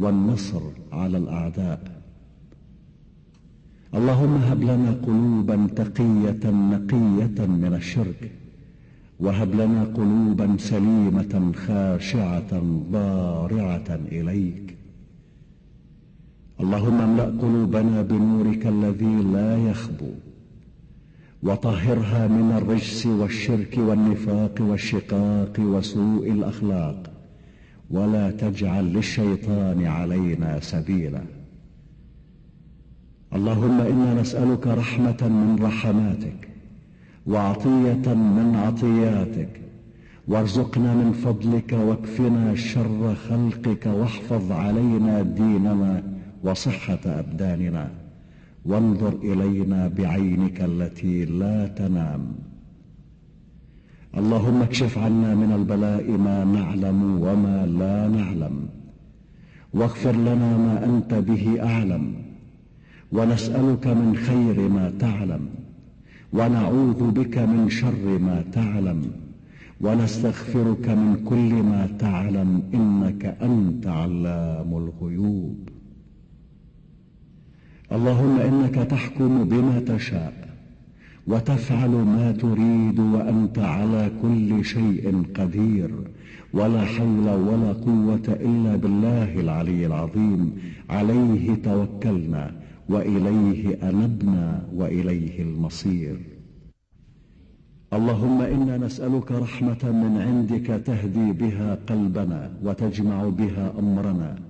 والنصر على الأعداء. اللهم هب لنا قلوبا تقية نقية من الشرك وهب لنا قلوبا سليمة خاشعة ضارعة إليك. اللهم املأ قلوبنا بنورك الذي لا يخبو وطهرها من الرجس والشرك والنفاق والشقاق وسوء الأخلاق. ولا تجعل للشيطان علينا سبيلا. اللهم إنا نسألك رحمة من رحماتك وعطية من عطياتك. وارزقنا من فضلك واكفنا شر خلقك واحفظ علينا ديننا وصحة أبداننا. وانظر إلينا بعينك التي لا تنام. اللهم اكشف عنا من البلاء ما نعلم وما لا نعلم. واغفر لنا ما أنت به أعلم. ونسألك من خير ما تعلم. ونعوذ بك من شر ما تعلم. ونستغفرك من كل ما تعلم إنك أنت علام الغيوب. اللهم إنك تحكم بما تشاء. وتفعل ما تريد وأنت على كل شيء قدير. ولا حول ولا قوة إلا بالله العلي العظيم. عليه توكلنا وإليه أنبنا وإليه المصير. اللهم إنا نسألك رحمة من عندك تهدي بها قلبنا وتجمع بها أمرنا.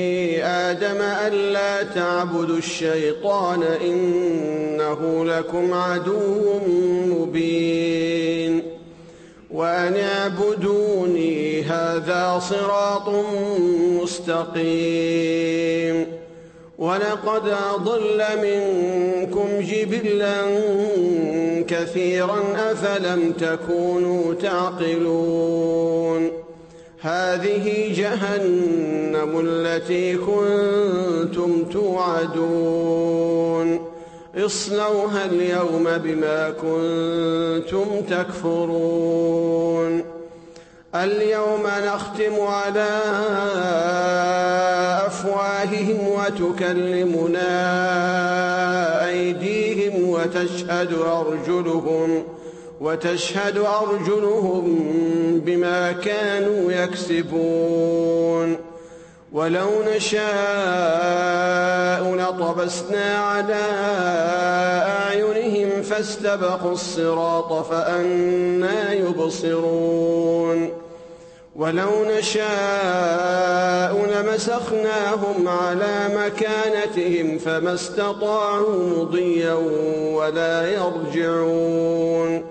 آدم ألا تعبدوا الشيطان إنه لكم عدو مبين وأن اعبدوني هذا صراط مستقيم ولقد أضل منكم جبلا كثيرا أفلم تكونوا تعقلون هذه جهنم التي كنتم توعدون. اصلوها اليوم بما كنتم تكفرون. اليوم نختم على أفواههم وتكلمنا أيديهم وتشهد أرجلهم وتشهد أرجلهم بما كانوا يكسبون. ولو نشاء لطبسنا على أعينهم فاستبقوا الصراط فأنا يبصرون. ولو نشاء لمسخناهم على مكانتهم فما استطاعوا مضيا ولا يرجعون.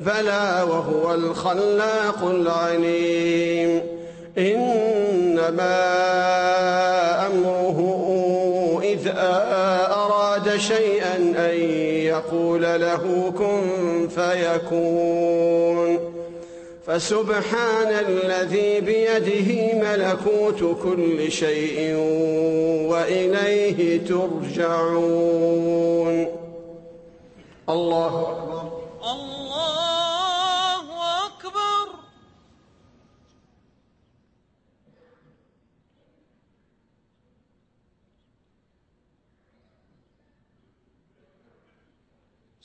بلى وهو الخلاق العليم. إنما أمره إذا أراد شيئا أن يقول له كن فيكون. فسبحان الذي بيده ملكوت كل شيء وإليه ترجعون. الله أكبر. الله أكبر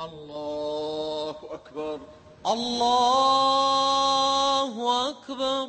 الله أكبر. الله أكبر.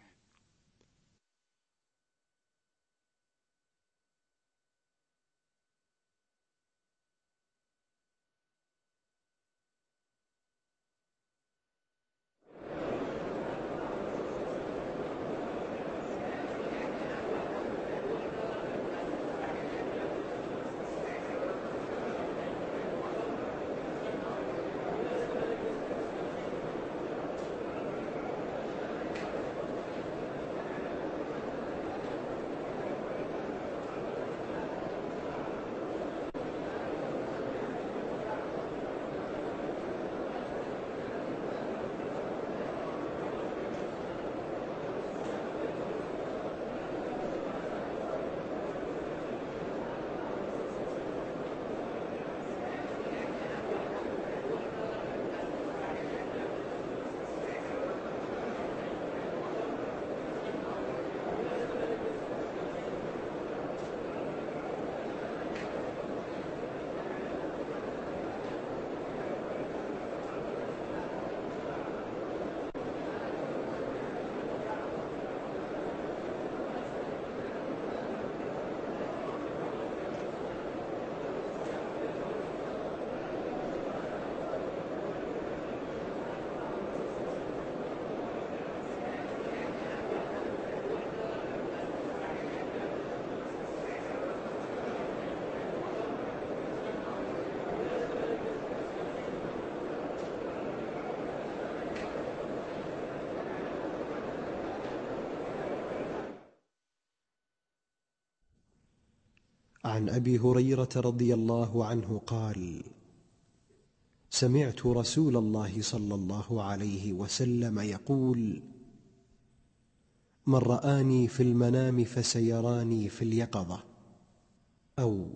عن أبي هريرة رضي الله عنه قال سمعت رسول الله صلى الله عليه وسلم يقول من رآني في المنام فسيراني في اليقظة أو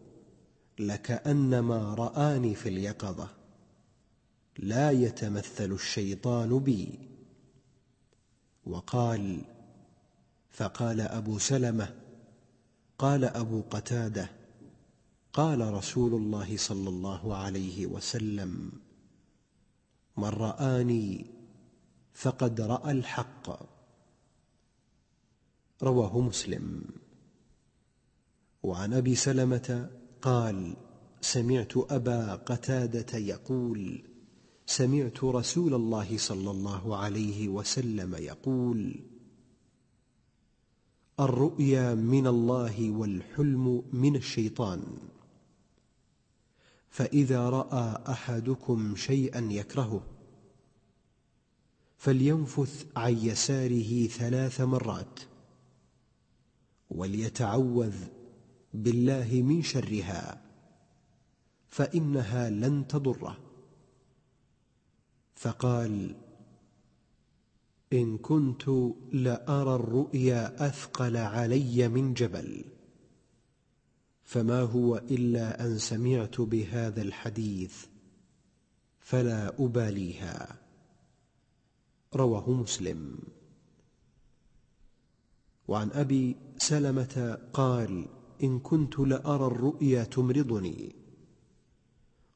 لكأنما رآني في اليقظة لا يتمثل الشيطان بي. وقال فقال أبو سلمة قال أبو قتادة قال رسول الله صلى الله عليه وسلم من رآني فقد رأى الحق رواه مسلم. وعن أبي سلمة قال سمعت أبا قتادة يقول سمعت رسول الله صلى الله عليه وسلم يقول الرؤيا من الله والحلم من الشيطان فإذا رأى أحدكم شيئا يكرهه فلينفث عن يساره ثلاث مرات وليتعوذ بالله من شرها فإنها لن تضره. فقال إن كنت لأرى الرؤيا أثقل علي من جبل. فما هو إلا أن سمعت بهذا الحديث فلا أباليها. رواه مسلم. وعن أبي سلمة قال إن كنت لأرى الرؤيا تمرضني.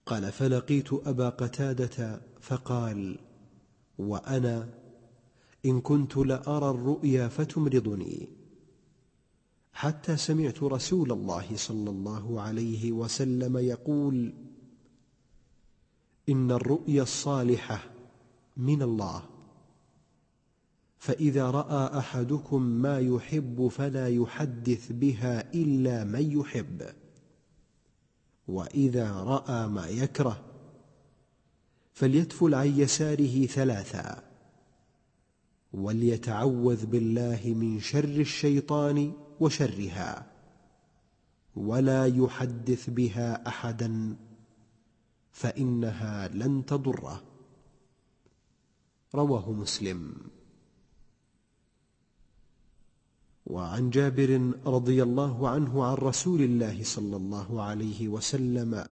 قال فلقيت أبا قتادة فقال وأنا؟ إن كنت لأرى الرؤيا فتمرضني. حتى سمعت رسول الله صلى الله عليه وسلم يقول إن الرؤيا الصالحة من الله فإذا رأى أحدكم ما يحب فلا يحدث بها إلا من يحب وإذا رأى ما يكره فليتفل عن يساره ثلاثا وليتعوذ بالله من شر الشيطان وشرها ولا يحدث بها احدا فإنها لن تضره. رواه مسلم. وعن جابر رضي الله عنه عن رسول الله صلى الله عليه وسلم